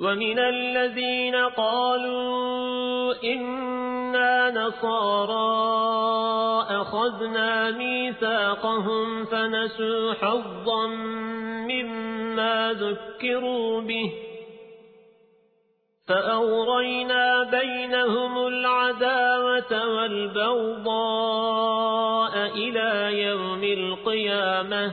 ومن الذين قالوا إنا نصارى أخذنا ميثاقهم فنسوا حظا مما ذكروا به فأورينا بينهم العداوة والبوضاء إلى يوم القيامة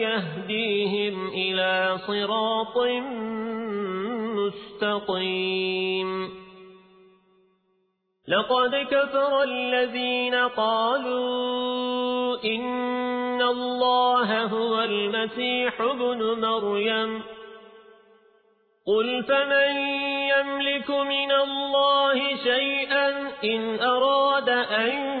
ويهديهم إلى صراط مستقيم. لقد كفر الذين قالوا إن الله هو المسيح ابن مريم. قل فمن يملك من الله شيئا إن أراد أن